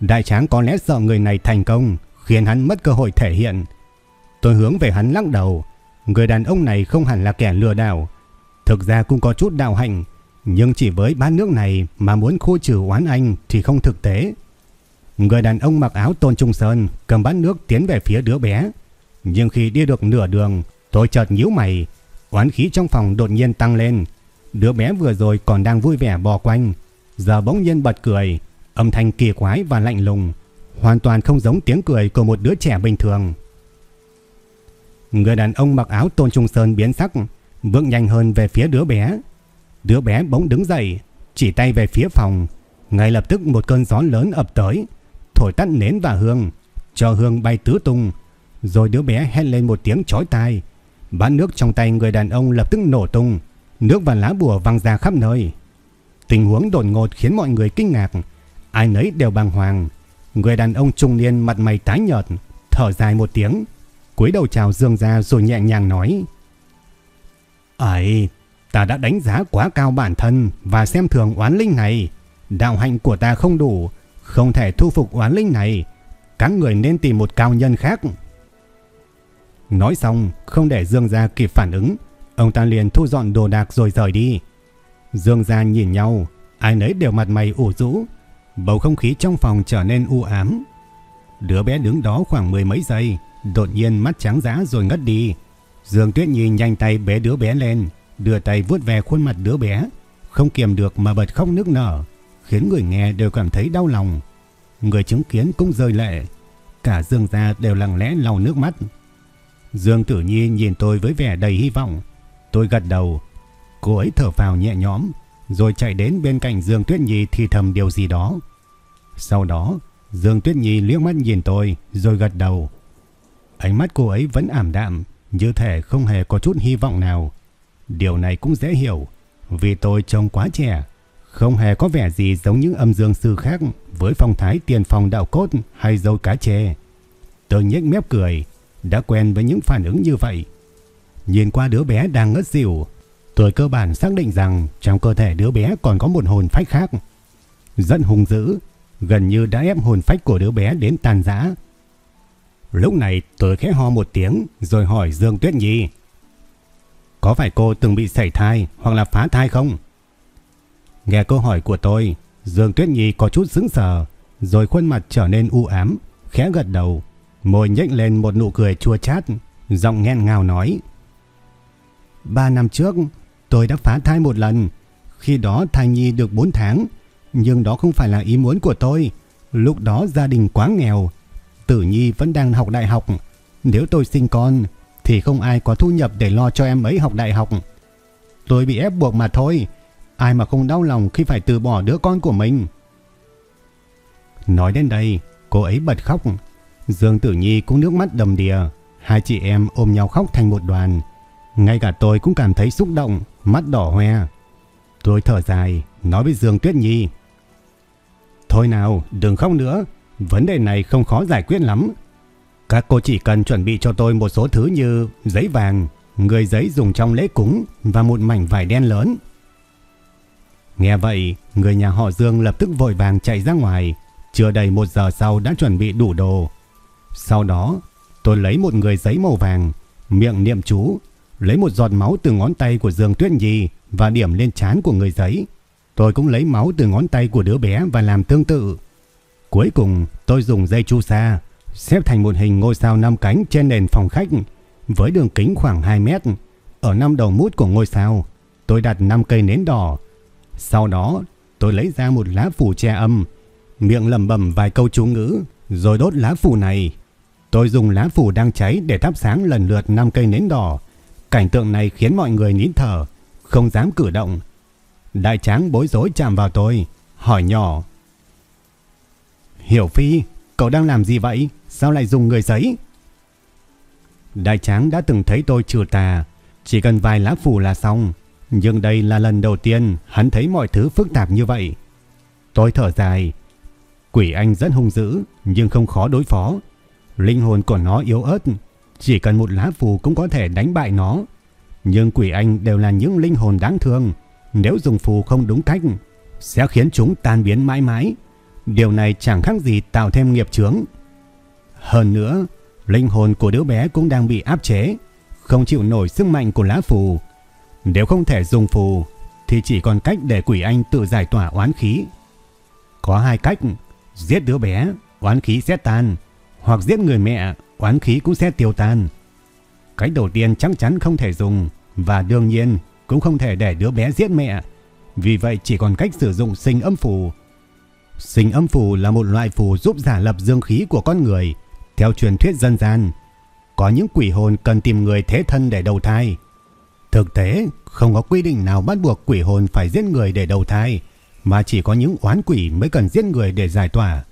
Đại tráng có lẽ sợ người này thành công, khiến hắn mất cơ hội thể hiện. Tôi hướng về hắn lắc đầu. Người đàn ông này không hẳn là kẻ lừa đảo. Thực ra cũng có chút đạo hạnh, nhưng chỉ với bát nước này mà muốn khu trừ oán anh thì không thực tế. Người đàn ông mặc áo tôn trung sơn cầm bát nước tiến về phía đứa bé. Nhưng khi đi được nửa đường, tôi chợt nhíu mày. Oán khí trong phòng đột nhiên tăng lên. Đứa bé vừa rồi còn đang vui vẻ bò quanh, giờ bỗng nhiên bật cười, âm thanh kỳ quái và lạnh lùng, hoàn toàn không giống tiếng cười của một đứa trẻ bình thường. Người đàn ông mặc áo tôn trung sơn biến sắc, bước nhanh hơn về phía đứa bé. Đứa bé bỗng đứng dậy, chỉ tay về phía phòng, ngay lập tức một cơn gió lớn ập tới, thổi tắt nến và hương, cho hương bay tứ tung, rồi đứa bé hét lên một tiếng chói tai. Bát nước trong tay người đàn ông lập tức nổ tung, nước và lá bùa văng ra khắp nơi. Tình huống đột ngột khiến mọi người kinh ngạc, ai nấy đều bàng hoàng. Người đàn ông trung niên mặt mày tái nhợt, thở dài một tiếng, cúi đầu chào Dương gia rồi nhẹ nhàng nói: "Ấy, ta đã đánh giá quá cao bản thân và xem thường oán linh này, đạo hạnh của ta không đủ, không thể thu phục oán linh này, các người nên tìm một cao nhân khác." Nói xong, không để Dương gia kịp phản ứng, ông ta liền thu dọn đồ đạc rồi rời đi. Dương gia nhìn nhau, ai nấy đều mặt mày ủ rũ, bầu không khí trong phòng trở nên u ám. Đứa bé đứng đó khoảng mười mấy giây, đột nhiên mắt trắng dã rồi ngất đi. Dương Tuyết Nhi nhanh tay bế đứa bé lên, đưa tay vuốt về khuôn mặt đứa bé, không kiềm được mà bật khóc nước nở, khiến người nghe đều cảm thấy đau lòng. Người chứng kiến cũng rơi lệ, cả Dương gia đều lặng lẽ lau nước mắt. Dương Tử Nhi nhìn tôi với vẻ đầy hy vọng, tôi gật đầu, Cô ấy thở phào nhẹ nhõm, rồi chạy đến bên cạnh Dương Tuyết Nhi thì thầm điều gì đó. Sau đó, Dương Tuyết Nhi liếc mắt nhìn tôi rồi gật đầu. Ánh mắt cô ấy vẫn ảm đạm, như thể không hề có chút hy vọng nào. Điều này cũng dễ hiểu, vì tôi trông quá trẻ, không hề có vẻ gì giống những âm dương sư khác với phong thái tiền phòng đạo cốt hay dâu cá chê. Tôi nhếch mép cười, đã quen với những phản ứng như vậy. Nhìn qua đứa bé đang ngất xỉu, Tôi cơ bản xác định rằng trong cơ thể đứa bé còn có một hồn phách khác. Rất hung dữ, gần như đã ép hồn phách của đứa bé đến tàn rã. Lúc này tôi khẽ ho một tiếng rồi hỏi Dương Tuyết Nhi. Có phải cô từng bị sảy thai hoặc là phá thai không? Nghe câu hỏi của tôi, Dương Tuyết Nhi có chút sững sờ, rồi khuôn mặt trở nên u ám, khẽ gật đầu, môi nhếch lên một nụ cười chua chát, giọng nghẹn ngào nói: "3 năm trước, Tôi đã phá thai một lần. Khi đó thai nhi được 4 tháng. Nhưng đó không phải là ý muốn của tôi. Lúc đó gia đình quá nghèo. Tử Nhi vẫn đang học đại học. Nếu tôi sinh con thì không ai có thu nhập để lo cho em ấy học đại học. Tôi bị ép buộc mà thôi. Ai mà không đau lòng khi phải từ bỏ đứa con của mình. Nói đến đây, cô ấy bật khóc. Dương Tử Nhi cũng nước mắt đầm đìa. Hai chị em ôm nhau khóc thành một đoàn. Ngay cả tôi cũng cảm thấy xúc động mắt đỏ hoe. Tôi thở dài, nói với Dương Tuyết Nhi. Thôi nào, đừng khóc nữa, vấn đề này không khó giải quyết lắm. Các cô chỉ cần chuẩn bị cho tôi một số thứ như giấy vàng, người giấy dùng trong lễ cúng và một mảnh vải đen lớn. Nghe vậy, người nhà họ Dương lập tức vội vàng chạy ra ngoài, chưa đầy một giờ sau đã chuẩn bị đủ đồ. Sau đó, tôi lấy một người giấy màu vàng, miệng niệm chú, lấy một giọt máu từ ngón tay của Dương Tuyết Nhi và điểm lên trán của người giấy. Tôi cũng lấy máu từ ngón tay của đứa bé và làm tương tự. Cuối cùng, tôi dùng dây chu sa xếp thành một hình ngôi sao năm cánh trên nền phòng khách với đường kính khoảng 2 mét. Ở năm đầu mút của ngôi sao, tôi đặt 5 cây nến đỏ. Sau đó, tôi lấy ra một lá phủ che âm, miệng lẩm bẩm vài câu chú ngữ, rồi đốt lá phủ này. Tôi dùng lá phủ đang cháy để thắp sáng lần lượt 5 cây nến đỏ. Cảnh tượng này khiến mọi người nín thở, không dám cử động. Đại tráng bối rối chạm vào tôi, hỏi nhỏ. Hiểu Phi, cậu đang làm gì vậy? Sao lại dùng người giấy? Đại tráng đã từng thấy tôi trừ tà, chỉ cần vài lá phủ là xong. Nhưng đây là lần đầu tiên hắn thấy mọi thứ phức tạp như vậy. Tôi thở dài. Quỷ anh rất hung dữ, nhưng không khó đối phó. Linh hồn của nó yếu ớt, chỉ cần một lá phù cũng có thể đánh bại nó. Nhưng quỷ anh đều là những linh hồn đáng thương. Nếu dùng phù không đúng cách, sẽ khiến chúng tan biến mãi mãi. Điều này chẳng khác gì tạo thêm nghiệp chướng. Hơn nữa, linh hồn của đứa bé cũng đang bị áp chế, không chịu nổi sức mạnh của lá phù. Nếu không thể dùng phù, thì chỉ còn cách để quỷ anh tự giải tỏa oán khí. Có hai cách, giết đứa bé, oán khí sẽ tan, hoặc giết người mẹ, oán khí cũng sẽ tiêu tan. Cách đầu tiên chắc chắn không thể dùng, và đương nhiên cũng không thể để đứa bé giết mẹ. Vì vậy chỉ còn cách sử dụng sinh âm phù. Sinh âm phù là một loại phù giúp giả lập dương khí của con người, theo truyền thuyết dân gian, có những quỷ hồn cần tìm người thế thân để đầu thai. Thực tế, không có quy định nào bắt buộc quỷ hồn phải giết người để đầu thai, mà chỉ có những oán quỷ mới cần giết người để giải tỏa.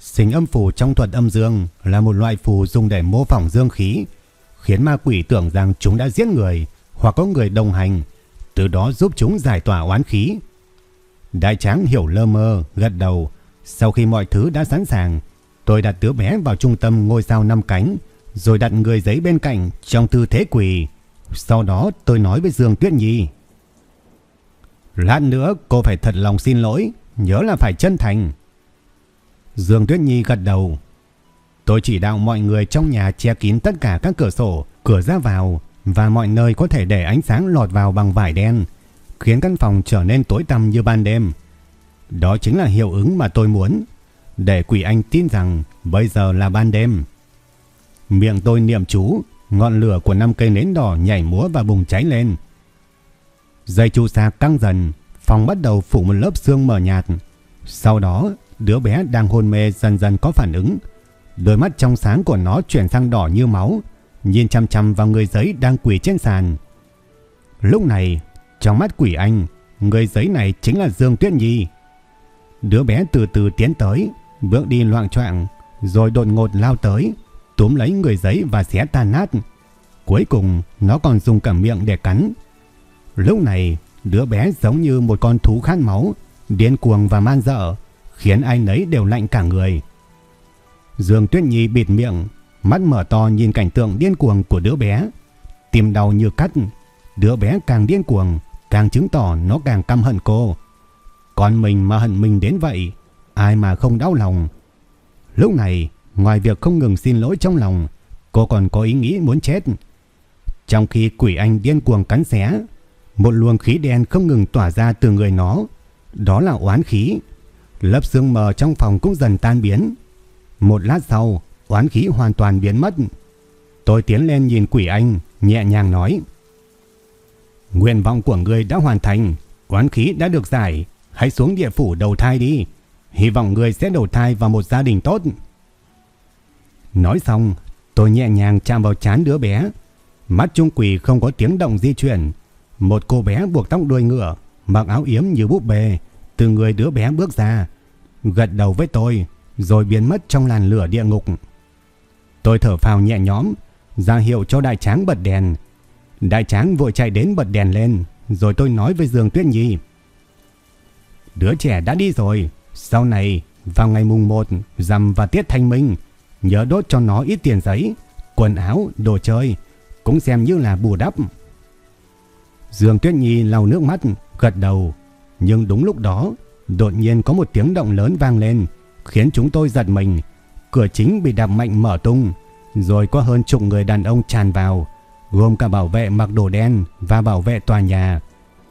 Sinh âm phù trong thuật âm dương là một loại phù dùng để mô phỏng dương khí, khiến ma quỷ tưởng rằng chúng đã giết người hoặc có người đồng hành, từ đó giúp chúng giải tỏa oán khí. Đại tráng hiểu lơ mơ, gật đầu. Sau khi mọi thứ đã sẵn sàng, Tôi đặt đứa bé vào trung tâm ngôi sao năm cánh, rồi đặt người giấy bên cạnh trong tư thế quỳ. Sau đó tôi nói với Dương Tuyết Nhi. Lát nữa cô phải thật lòng xin lỗi, nhớ là phải chân thành. Dương Tuyết Nhi gật đầu. Tôi chỉ đạo mọi người trong nhà che kín tất cả các cửa sổ, cửa ra vào và mọi nơi có thể để ánh sáng lọt vào bằng vải đen, khiến căn phòng trở nên tối tăm như ban đêm. Đó chính là hiệu ứng mà tôi muốn để quỷ anh tin rằng bây giờ là ban đêm. Miệng tôi niệm chú, ngọn lửa của năm cây nến đỏ nhảy múa và bùng cháy lên. Dây chu sa căng dần, phòng bắt đầu phủ một lớp xương mờ nhạt. Sau đó, đứa bé đang hôn mê dần dần có phản ứng. Đôi mắt trong sáng của nó chuyển sang đỏ như máu, nhìn chăm chăm vào người giấy đang quỳ trên sàn. Lúc này, trong mắt quỷ anh, người giấy này chính là Dương Tuyết Nhi. Đứa bé từ từ tiến tới, bước đi loạn choạng rồi đột ngột lao tới, túm lấy người giấy và xé tan nát. Cuối cùng, nó còn dùng cả miệng để cắn. Lúc này, đứa bé giống như một con thú khát máu, điên cuồng và man dợ, khiến ai nấy đều lạnh cả người. Dương Tuyết Nhi bịt miệng, mắt mở to nhìn cảnh tượng điên cuồng của đứa bé. Tim đau như cắt, đứa bé càng điên cuồng, càng chứng tỏ nó càng căm hận cô. Còn mình mà hận mình đến vậy, ai mà không đau lòng. Lúc này, ngoài việc không ngừng xin lỗi trong lòng, cô còn có ý nghĩ muốn chết. Trong khi quỷ anh điên cuồng cắn xé, một luồng khí đen không ngừng tỏa ra từ người nó. Đó là oán khí. Lớp sương mờ trong phòng cũng dần tan biến. Một lát sau, oán khí hoàn toàn biến mất. Tôi tiến lên nhìn quỷ anh, nhẹ nhàng nói. Nguyện vọng của người đã hoàn thành, oán khí đã được giải, hãy xuống địa phủ đầu thai đi. Hy vọng người sẽ đầu thai vào một gia đình tốt. Nói xong, tôi nhẹ nhàng chạm vào chán đứa bé. Mắt trung quỷ không có tiếng động di chuyển. Một cô bé buộc tóc đuôi ngựa, mặc áo yếm như búp bê, từ người đứa bé bước ra, gật đầu với tôi, rồi biến mất trong làn lửa địa ngục. Tôi thở phào nhẹ nhõm, ra hiệu cho đại tráng bật đèn. Đại tráng vội chạy đến bật đèn lên, rồi tôi nói với Dương Tuyết Nhi. Đứa trẻ đã đi rồi. Sau này, vào ngày mùng 1, rằm và tiết thanh minh, nhớ đốt cho nó ít tiền giấy, quần áo, đồ chơi, cũng xem như là bù đắp. Dương Tuyết Nhi lau nước mắt, gật đầu. Nhưng đúng lúc đó, đột nhiên có một tiếng động lớn vang lên, khiến chúng tôi giật mình. Cửa chính bị đạp mạnh mở tung, rồi có hơn chục người đàn ông tràn vào, gồm cả bảo vệ mặc đồ đen và bảo vệ tòa nhà.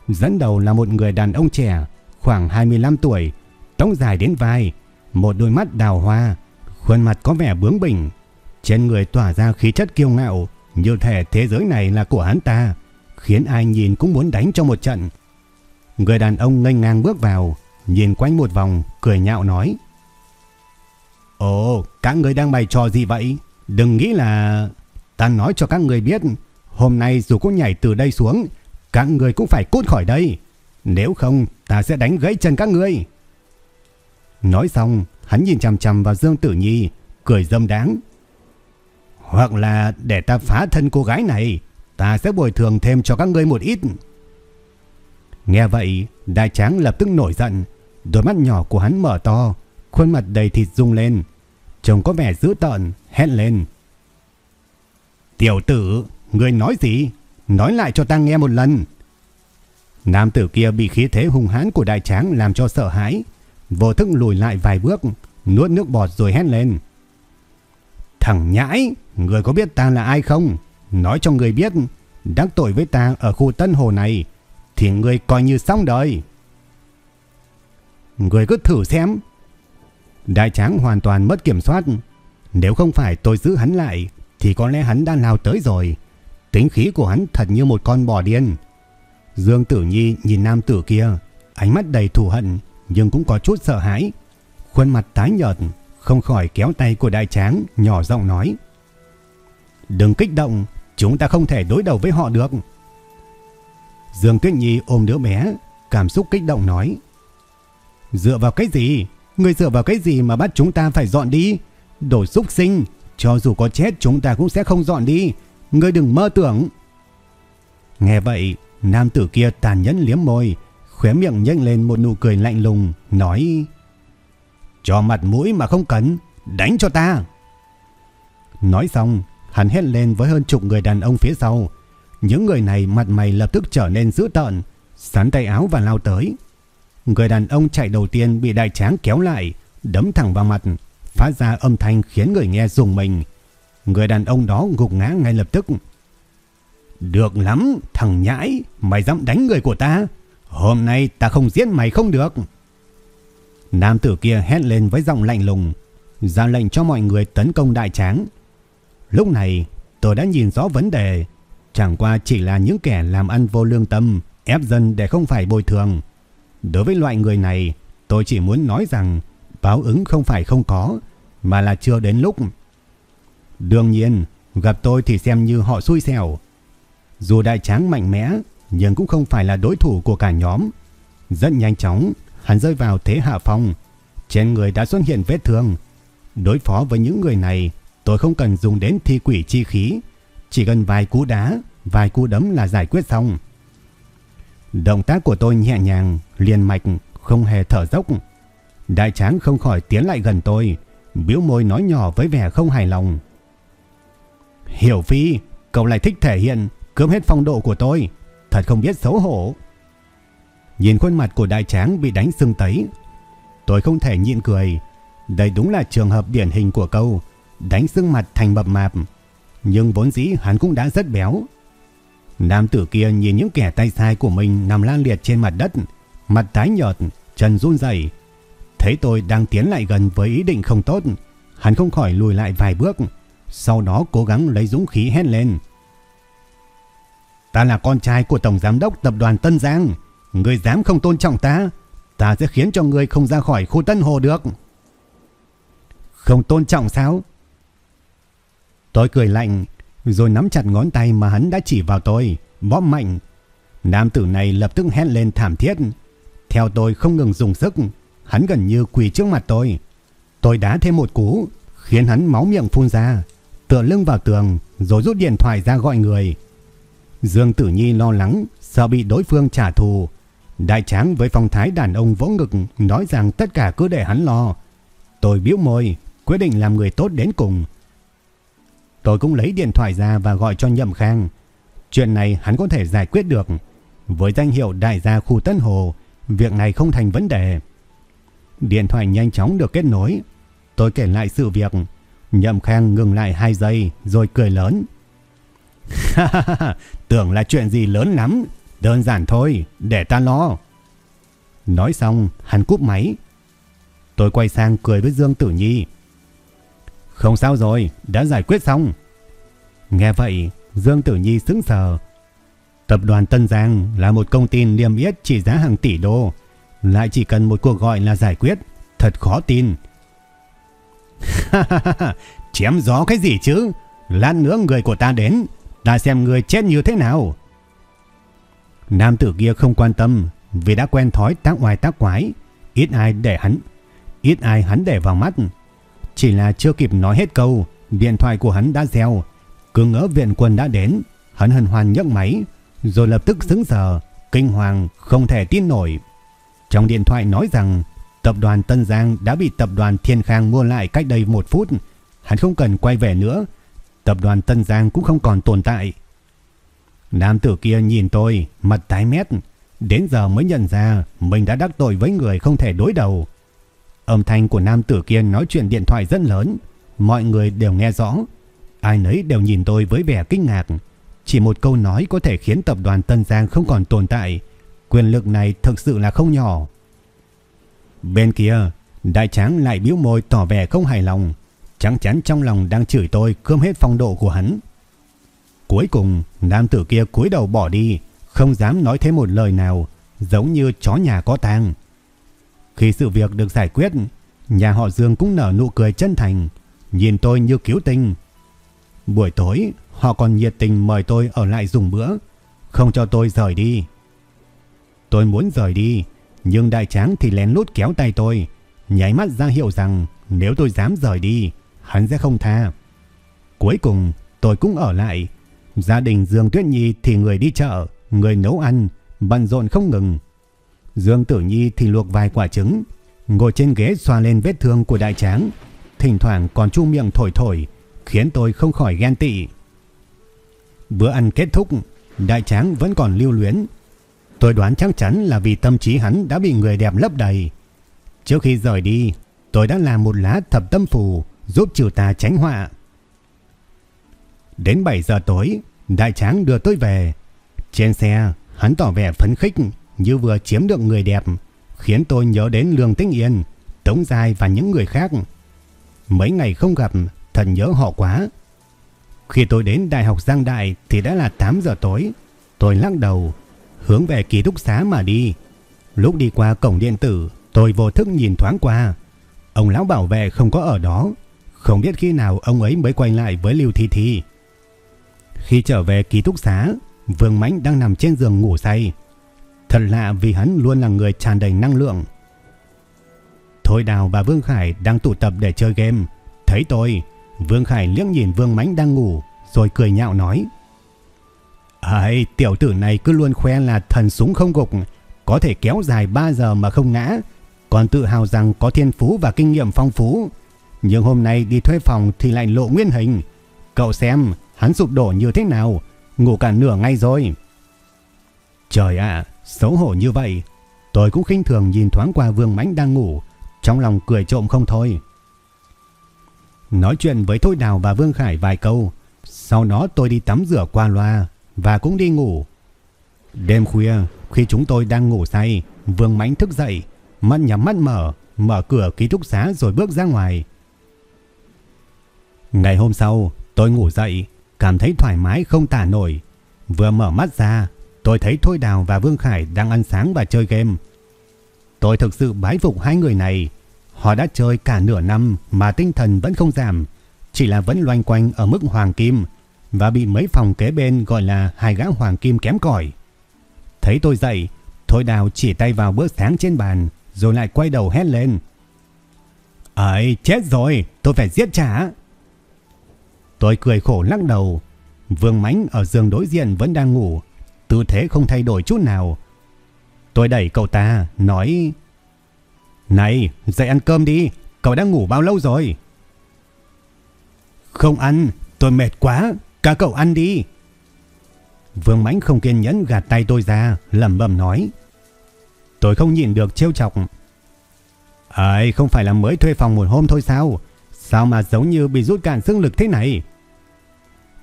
Dẫn đầu là một người đàn ông trẻ, khoảng 25 tuổi, tóc dài đến vai, một đôi mắt đào hoa, khuôn mặt có vẻ bướng bỉnh, trên người tỏa ra khí chất kiêu ngạo, như thể thế giới này là của hắn ta, khiến ai nhìn cũng muốn đánh cho một trận. Người đàn ông ngây ngang bước vào, nhìn quanh một vòng, cười nhạo nói: "Ồ, các người đang bày trò gì vậy? Đừng nghĩ là ta nói cho các người biết, hôm nay dù có nhảy từ đây xuống, các người cũng phải cút khỏi đây, nếu không ta sẽ đánh gãy chân các người." Nói xong, hắn nhìn chằm chằm vào Dương Tử Nhi, cười dâm đáng. Hoặc là để ta phá thân cô gái này, ta sẽ bồi thường thêm cho các ngươi một ít. Nghe vậy, đại tráng lập tức nổi giận, đôi mắt nhỏ của hắn mở to, khuôn mặt đầy thịt rung lên. Trông có vẻ dữ tợn, hét lên. Tiểu tử, ngươi nói gì? Nói lại cho ta nghe một lần. Nam tử kia bị khí thế hung hãn của đại tráng làm cho sợ hãi, vô thức lùi lại vài bước, nuốt nước bọt rồi hét lên. Thằng nhãi, người có biết ta là ai không? Nói cho người biết, đắc tội với ta ở khu Tân Hồ này, thì người coi như xong đời. Người cứ thử xem. Đại tráng hoàn toàn mất kiểm soát. Nếu không phải tôi giữ hắn lại, thì có lẽ hắn đã lao tới rồi. Tính khí của hắn thật như một con bò điên. Dương Tử Nhi nhìn nam tử kia, ánh mắt đầy thù hận, nhưng cũng có chút sợ hãi. Khuôn mặt tái nhợt, không khỏi kéo tay của đại tráng, nhỏ giọng nói. Đừng kích động, chúng ta không thể đối đầu với họ được. Dương Tuyết Nhi ôm đứa bé, cảm xúc kích động nói. Dựa vào cái gì? Người dựa vào cái gì mà bắt chúng ta phải dọn đi? Đồ xúc sinh, cho dù có chết chúng ta cũng sẽ không dọn đi. người đừng mơ tưởng. Nghe vậy, nam tử kia tàn nhẫn liếm môi, khóe miệng nhếch lên một nụ cười lạnh lùng, nói: "Cho mặt mũi mà không cần, đánh cho ta." Nói xong, hắn hét lên với hơn chục người đàn ông phía sau. Những người này mặt mày lập tức trở nên dữ tợn, sắn tay áo và lao tới. Người đàn ông chạy đầu tiên bị đại tráng kéo lại, đấm thẳng vào mặt, phát ra âm thanh khiến người nghe rùng mình. Người đàn ông đó gục ngã ngay lập tức. Được lắm, thằng nhãi, mày dám đánh người của ta. Hôm nay ta không giết mày không được. Nam tử kia hét lên với giọng lạnh lùng, ra lệnh cho mọi người tấn công đại tráng. Lúc này tôi đã nhìn rõ vấn đề, chẳng qua chỉ là những kẻ làm ăn vô lương tâm, ép dân để không phải bồi thường. Đối với loại người này, tôi chỉ muốn nói rằng báo ứng không phải không có, mà là chưa đến lúc. Đương nhiên, gặp tôi thì xem như họ xui xẻo. Dù đại tráng mạnh mẽ, nhưng cũng không phải là đối thủ của cả nhóm. Rất nhanh chóng, hắn rơi vào thế hạ phong. Trên người đã xuất hiện vết thương. Đối phó với những người này, tôi không cần dùng đến thi quỷ chi khí. Chỉ cần vài cú đá, vài cú đấm là giải quyết xong. Động tác của tôi nhẹ nhàng, liền mạch, không hề thở dốc. Đại tráng không khỏi tiến lại gần tôi, biếu môi nói nhỏ với vẻ không hài lòng. Hiểu Phi, cậu lại thích thể hiện, cướp hết phong độ của tôi, thật không biết xấu hổ. Nhìn khuôn mặt của đại tráng bị đánh sưng tấy, tôi không thể nhịn cười. Đây đúng là trường hợp điển hình của câu đánh sưng mặt thành mập mạp. Nhưng vốn dĩ hắn cũng đã rất béo. Nam tử kia nhìn những kẻ tay sai của mình nằm lan liệt trên mặt đất, mặt tái nhợt, chân run rẩy. Thấy tôi đang tiến lại gần với ý định không tốt, hắn không khỏi lùi lại vài bước, sau đó cố gắng lấy dũng khí hét lên. Ta là con trai của Tổng Giám đốc Tập đoàn Tân Giang. người dám không tôn trọng ta, ta sẽ khiến cho người không ra khỏi khu Tân Hồ được. Không tôn trọng sao? Tôi cười lạnh, rồi nắm chặt ngón tay mà hắn đã chỉ vào tôi, bóp mạnh. Nam tử này lập tức hét lên thảm thiết. Theo tôi không ngừng dùng sức, hắn gần như quỳ trước mặt tôi. Tôi đá thêm một cú, khiến hắn máu miệng phun ra, tựa lưng vào tường, rồi rút điện thoại ra gọi người. Dương Tử Nhi lo lắng, sợ bị đối phương trả thù. Đại tráng với phong thái đàn ông vỗ ngực nói rằng tất cả cứ để hắn lo. Tôi biếu môi, quyết định làm người tốt đến cùng. Tôi cũng lấy điện thoại ra và gọi cho Nhậm Khang. Chuyện này hắn có thể giải quyết được. Với danh hiệu đại gia khu Tân Hồ, việc này không thành vấn đề. Điện thoại nhanh chóng được kết nối. Tôi kể lại sự việc. Nhậm Khang ngừng lại 2 giây rồi cười lớn. Tưởng là chuyện gì lớn lắm. Đơn giản thôi, để ta lo. Nói xong, hắn cúp máy. Tôi quay sang cười với Dương Tử Nhi. Không sao rồi, đã giải quyết xong. Nghe vậy, Dương Tử Nhi sững sờ. Tập đoàn Tân Giang là một công ty niêm yết trị giá hàng tỷ đô, lại chỉ cần một cuộc gọi là giải quyết, thật khó tin. Chém gió cái gì chứ? Lát nữa người của ta đến, ta xem người chết như thế nào. Nam tử kia không quan tâm, vì đã quen thói tác oai tác quái, ít ai để hắn, ít ai hắn để vào mắt. Chỉ là chưa kịp nói hết câu, điện thoại của hắn đã reo, cứ ngỡ viện quân đã đến, hắn hân hoan nhấc máy, rồi lập tức sững sờ, kinh hoàng, không thể tin nổi. Trong điện thoại nói rằng tập đoàn Tân Giang đã bị tập đoàn Thiên Khang mua lại cách đây một phút, hắn không cần quay về nữa, tập đoàn Tân Giang cũng không còn tồn tại. Nam tử kia nhìn tôi, mặt tái mét, đến giờ mới nhận ra mình đã đắc tội với người không thể đối đầu. Âm thanh của nam tử kia nói chuyện điện thoại rất lớn, mọi người đều nghe rõ, ai nấy đều nhìn tôi với vẻ kinh ngạc. Chỉ một câu nói có thể khiến tập đoàn Tân Giang không còn tồn tại, quyền lực này thực sự là không nhỏ. Bên kia, đại tráng lại biếu môi tỏ vẻ không hài lòng, chắc chắn trong lòng đang chửi tôi cướp hết phong độ của hắn. Cuối cùng, nam tử kia cúi đầu bỏ đi, không dám nói thêm một lời nào, giống như chó nhà có tang. Khi sự việc được giải quyết, nhà họ Dương cũng nở nụ cười chân thành, nhìn tôi như cứu tinh. Buổi tối, họ còn nhiệt tình mời tôi ở lại dùng bữa, không cho tôi rời đi. Tôi muốn rời đi, nhưng đại tráng thì lén lút kéo tay tôi, nháy mắt ra hiệu rằng nếu tôi dám rời đi, hắn sẽ không tha. Cuối cùng, tôi cũng ở lại, Gia đình Dương Tuyết Nhi thì người đi chợ, người nấu ăn, bận rộn không ngừng. Dương Tử Nhi thì luộc vài quả trứng, ngồi trên ghế xoa lên vết thương của đại tráng, thỉnh thoảng còn chu miệng thổi thổi, khiến tôi không khỏi ghen tị. Bữa ăn kết thúc, đại tráng vẫn còn lưu luyến. Tôi đoán chắc chắn là vì tâm trí hắn đã bị người đẹp lấp đầy. Trước khi rời đi, tôi đã làm một lá thập tâm phù giúp trừ tà tránh họa. Đến 7 giờ tối, đại tráng đưa tôi về. Trên xe, hắn tỏ vẻ phấn khích như vừa chiếm được người đẹp, khiến tôi nhớ đến Lương Tĩnh Yên, Tống Giai và những người khác. Mấy ngày không gặp, thật nhớ họ quá. Khi tôi đến Đại học Giang Đại thì đã là 8 giờ tối. Tôi lắc đầu, hướng về ký túc xá mà đi. Lúc đi qua cổng điện tử, tôi vô thức nhìn thoáng qua. Ông lão bảo vệ không có ở đó. Không biết khi nào ông ấy mới quay lại với Lưu Thi Thi. Khi trở về ký túc xá, Vương Mãnh đang nằm trên giường ngủ say. Thật lạ vì hắn luôn là người tràn đầy năng lượng. Thôi Đào và Vương Khải đang tụ tập để chơi game. Thấy tôi, Vương Khải liếc nhìn Vương Mãnh đang ngủ, rồi cười nhạo nói. Ây, tiểu tử này cứ luôn khoe là thần súng không gục, có thể kéo dài 3 giờ mà không ngã, còn tự hào rằng có thiên phú và kinh nghiệm phong phú. Nhưng hôm nay đi thuê phòng thì lại lộ nguyên hình. Cậu xem, hắn sụp đổ như thế nào, ngủ cả nửa ngay rồi. Trời ạ, xấu hổ như vậy, tôi cũng khinh thường nhìn thoáng qua Vương Mãnh đang ngủ, trong lòng cười trộm không thôi. Nói chuyện với Thôi Đào và Vương Khải vài câu, sau đó tôi đi tắm rửa qua loa và cũng đi ngủ. Đêm khuya, khi chúng tôi đang ngủ say, Vương Mãnh thức dậy, mắt nhắm mắt mở, mở cửa ký túc xá rồi bước ra ngoài. Ngày hôm sau, tôi ngủ dậy, cảm thấy thoải mái không tả nổi. Vừa mở mắt ra, tôi thấy Thôi Đào và Vương Khải đang ăn sáng và chơi game. Tôi thực sự bái phục hai người này. Họ đã chơi cả nửa năm mà tinh thần vẫn không giảm, chỉ là vẫn loanh quanh ở mức hoàng kim và bị mấy phòng kế bên gọi là hai gã hoàng kim kém cỏi. Thấy tôi dậy, Thôi Đào chỉ tay vào bữa sáng trên bàn rồi lại quay đầu hét lên. Ấy, chết rồi, tôi phải giết trả. Tôi cười khổ lắc đầu. Vương Mánh ở giường đối diện vẫn đang ngủ, tư thế không thay đổi chút nào. Tôi đẩy cậu ta, nói Này, dậy ăn cơm đi, cậu đã ngủ bao lâu rồi? Không ăn, tôi mệt quá, cả cậu ăn đi. Vương Mãnh không kiên nhẫn gạt tay tôi ra, lẩm bẩm nói. Tôi không nhịn được trêu chọc. Ấy, không phải là mới thuê phòng một hôm thôi sao? Sao mà giống như bị rút cạn sức lực thế này?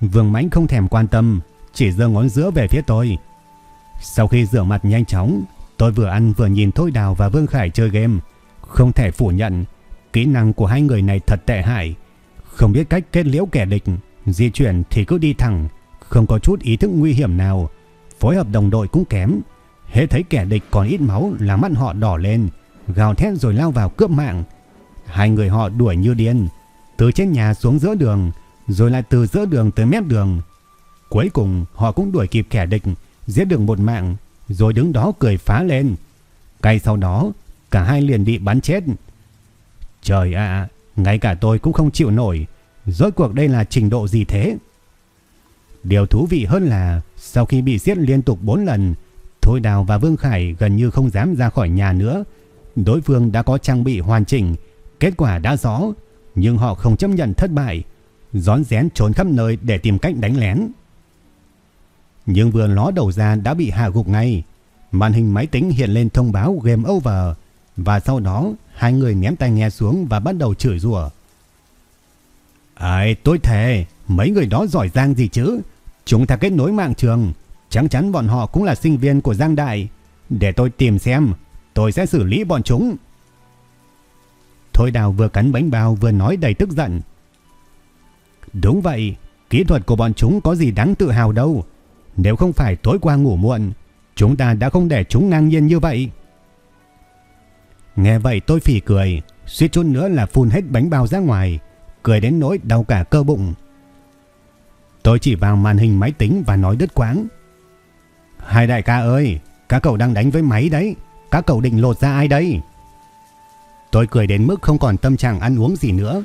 Vương Mãnh không thèm quan tâm, chỉ giơ ngón giữa về phía tôi. Sau khi rửa mặt nhanh chóng, tôi vừa ăn vừa nhìn Thôi Đào và Vương Khải chơi game. Không thể phủ nhận, kỹ năng của hai người này thật tệ hại. Không biết cách kết liễu kẻ địch, di chuyển thì cứ đi thẳng, không có chút ý thức nguy hiểm nào. Phối hợp đồng đội cũng kém. Hễ thấy kẻ địch còn ít máu là mắt họ đỏ lên, gào thét rồi lao vào cướp mạng. Hai người họ đuổi như điên, từ trên nhà xuống giữa đường, rồi lại từ giữa đường tới mép đường. Cuối cùng họ cũng đuổi kịp kẻ địch, giết được một mạng, rồi đứng đó cười phá lên. Ngay sau đó, cả hai liền bị bắn chết. Trời ạ, ngay cả tôi cũng không chịu nổi, rốt cuộc đây là trình độ gì thế? Điều thú vị hơn là sau khi bị giết liên tục 4 lần, Thôi Đào và Vương Khải gần như không dám ra khỏi nhà nữa. Đối phương đã có trang bị hoàn chỉnh, kết quả đã rõ, nhưng họ không chấp nhận thất bại, rón rén trốn khắp nơi để tìm cách đánh lén. Nhưng vừa ló đầu ra đã bị hạ gục ngay. Màn hình máy tính hiện lên thông báo game over và sau đó hai người ném tai nghe xuống và bắt đầu chửi rủa. Ai tôi thề, mấy người đó giỏi giang gì chứ? Chúng ta kết nối mạng trường, chắc chắn bọn họ cũng là sinh viên của Giang Đại. Để tôi tìm xem, tôi sẽ xử lý bọn chúng. Thôi đào vừa cắn bánh bao vừa nói đầy tức giận. Đúng vậy, kỹ thuật của bọn chúng có gì đáng tự hào đâu. Nếu không phải tối qua ngủ muộn, chúng ta đã không để chúng ngang nhiên như vậy. Nghe vậy tôi phỉ cười, suýt chút nữa là phun hết bánh bao ra ngoài, cười đến nỗi đau cả cơ bụng. Tôi chỉ vào màn hình máy tính và nói đứt quáng. Hai đại ca ơi, các cậu đang đánh với máy đấy, các cậu định lột ra ai đây? Tôi cười đến mức không còn tâm trạng ăn uống gì nữa.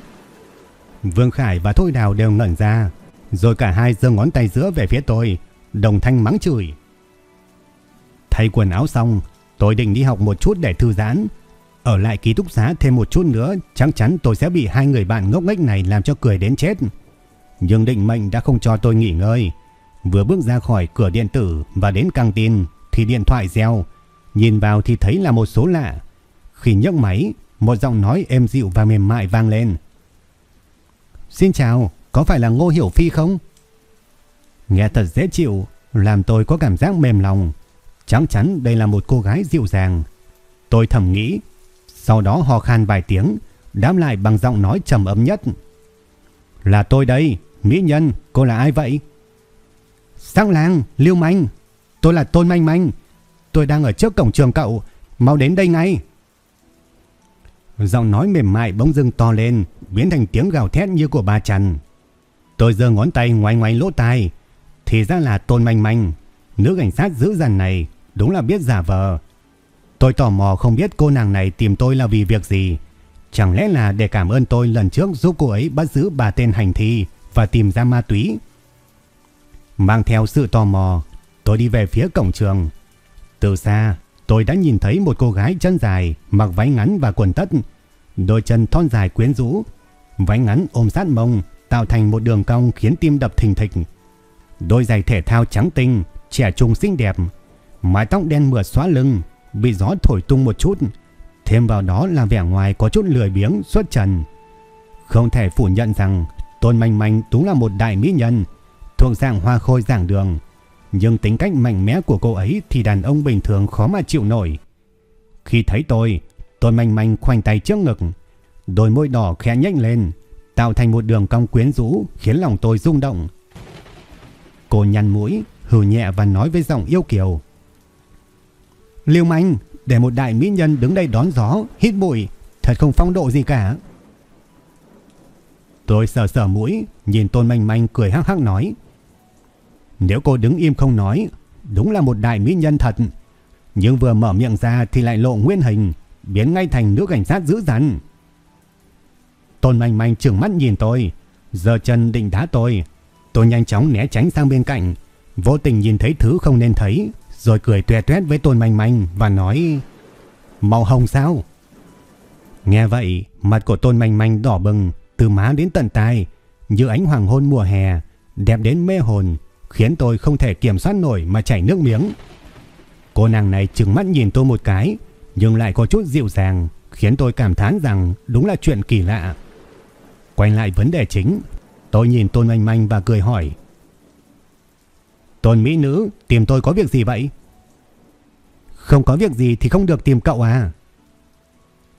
Vương Khải và Thôi Đào đều ngẩn ra, rồi cả hai giơ ngón tay giữa về phía tôi, đồng thanh mắng chửi. Thay quần áo xong, tôi định đi học một chút để thư giãn. Ở lại ký túc xá thêm một chút nữa, chắc chắn tôi sẽ bị hai người bạn ngốc nghếch này làm cho cười đến chết. Nhưng định mệnh đã không cho tôi nghỉ ngơi. Vừa bước ra khỏi cửa điện tử và đến căng tin thì điện thoại reo. Nhìn vào thì thấy là một số lạ. Khi nhấc máy, một giọng nói êm dịu và mềm mại vang lên. Xin chào, có phải là Ngô Hiểu Phi không? Nghe thật dễ chịu, làm tôi có cảm giác mềm lòng. Chắc chắn đây là một cô gái dịu dàng. Tôi thầm nghĩ, sau đó ho khan vài tiếng, đám lại bằng giọng nói trầm ấm nhất. Là tôi đây, Mỹ Nhân, cô là ai vậy? Sang làng, Liêu Manh, tôi là Tôn Manh Manh. Tôi đang ở trước cổng trường cậu, mau đến đây ngay. Giọng nói mềm mại bỗng dưng to lên, biến thành tiếng gào thét như của bà Trần. Tôi giơ ngón tay ngoái ngoái lỗ tai, thì ra là Tôn Manh Manh, nữ cảnh sát dữ dằn này, đúng là biết giả vờ. Tôi tò mò không biết cô nàng này tìm tôi là vì việc gì. Chẳng lẽ là để cảm ơn tôi lần trước giúp cô ấy bắt giữ bà tên hành thi và tìm ra ma túy. Mang theo sự tò mò, tôi đi về phía cổng trường. Từ xa, tôi đã nhìn thấy một cô gái chân dài, mặc váy ngắn và quần tất, đôi chân thon dài quyến rũ, váy ngắn ôm sát mông, tạo thành một đường cong khiến tim đập thình thịch. Đôi giày thể thao trắng tinh, trẻ trung xinh đẹp, mái tóc đen mượt xóa lưng, bị gió thổi tung một chút, thêm vào đó là vẻ ngoài có chút lười biếng xuất trần. Không thể phủ nhận rằng Tôn Manh Manh đúng là một đại mỹ nhân, thuộc dạng hoa khôi giảng đường, nhưng tính cách mạnh mẽ của cô ấy thì đàn ông bình thường khó mà chịu nổi. Khi thấy tôi, tôi Manh Manh khoanh tay trước ngực, đôi môi đỏ khẽ nhếch lên, tạo thành một đường cong quyến rũ khiến lòng tôi rung động. Cô nhăn mũi, hừ nhẹ và nói với giọng yêu kiều. Liêu Manh, để một đại mỹ nhân đứng đây đón gió, hít bụi, thật không phong độ gì cả. Tôi sờ sờ mũi, nhìn Tôn Manh Manh cười hắc hắc nói. Nếu cô đứng im không nói, đúng là một đại mỹ nhân thật. Nhưng vừa mở miệng ra thì lại lộ nguyên hình, biến ngay thành nữ cảnh sát dữ dằn. Tôn Manh Manh trừng mắt nhìn tôi, giờ chân định đá tôi. Tôi nhanh chóng né tránh sang bên cạnh, vô tình nhìn thấy thứ không nên thấy, rồi cười tuè tuét với Tôn Manh Manh và nói Màu hồng sao? Nghe vậy, mặt của Tôn Manh Manh đỏ bừng từ má đến tận tai, như ánh hoàng hôn mùa hè, đẹp đến mê hồn, khiến tôi không thể kiểm soát nổi mà chảy nước miếng. Cô nàng này trừng mắt nhìn tôi một cái, nhưng lại có chút dịu dàng, khiến tôi cảm thán rằng đúng là chuyện kỳ lạ. Quay lại vấn đề chính, tôi nhìn Tôn Manh Manh và cười hỏi. Tôn Mỹ Nữ tìm tôi có việc gì vậy? Không có việc gì thì không được tìm cậu à?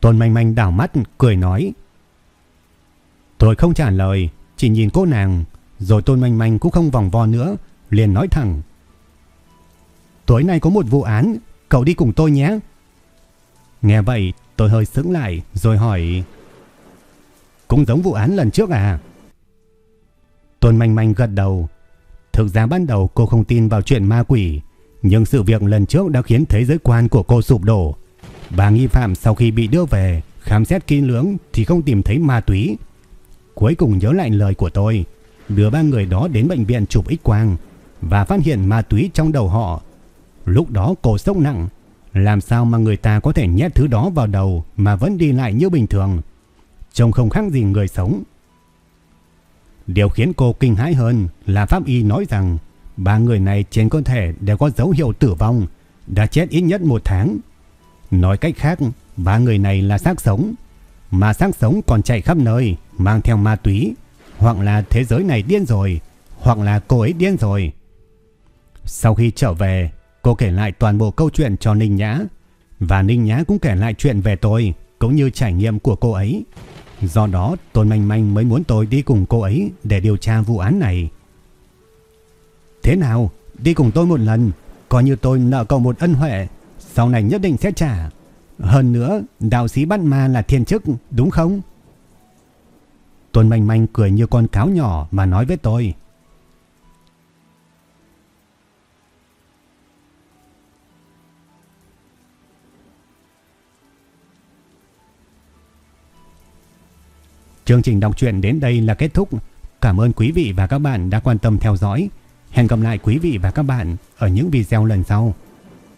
Tôn Manh Manh đảo mắt cười nói. Tôi không trả lời, chỉ nhìn cô nàng, rồi Tôn Manh Manh cũng không vòng vo nữa, liền nói thẳng. Tối nay có một vụ án, cậu đi cùng tôi nhé. Nghe vậy tôi hơi sững lại rồi hỏi. Cũng giống vụ án lần trước à? Tôn Manh Manh gật đầu. Thực ra ban đầu cô không tin vào chuyện ma quỷ, nhưng sự việc lần trước đã khiến thế giới quan của cô sụp đổ. Và nghi phạm sau khi bị đưa về, khám xét kỹ lưỡng thì không tìm thấy ma túy. Cuối cùng nhớ lại lời của tôi, đưa ba người đó đến bệnh viện chụp x quang và phát hiện ma túy trong đầu họ. Lúc đó cô sốc nặng, làm sao mà người ta có thể nhét thứ đó vào đầu mà vẫn đi lại như bình thường. Trông không khác gì người sống. Điều khiến cô kinh hãi hơn là pháp y nói rằng ba người này trên cơ thể đều có dấu hiệu tử vong, đã chết ít nhất một tháng. Nói cách khác, ba người này là xác sống, mà xác sống còn chạy khắp nơi, mang theo ma túy, hoặc là thế giới này điên rồi, hoặc là cô ấy điên rồi. Sau khi trở về, cô kể lại toàn bộ câu chuyện cho Ninh Nhã, và Ninh Nhã cũng kể lại chuyện về tôi, cũng như trải nghiệm của cô ấy. Do đó, Tôn Manh Manh mới muốn tôi đi cùng cô ấy để điều tra vụ án này. Thế nào? Đi cùng tôi một lần, coi như tôi nợ cậu một ân huệ, sau này nhất định sẽ trả. Hơn nữa, đạo sĩ bắt ma là thiên chức, đúng không? Tuần Manh Manh cười như con cáo nhỏ mà nói với tôi. Chương trình đọc truyện đến đây là kết thúc. Cảm ơn quý vị và các bạn đã quan tâm theo dõi. Hẹn gặp lại quý vị và các bạn ở những video lần sau.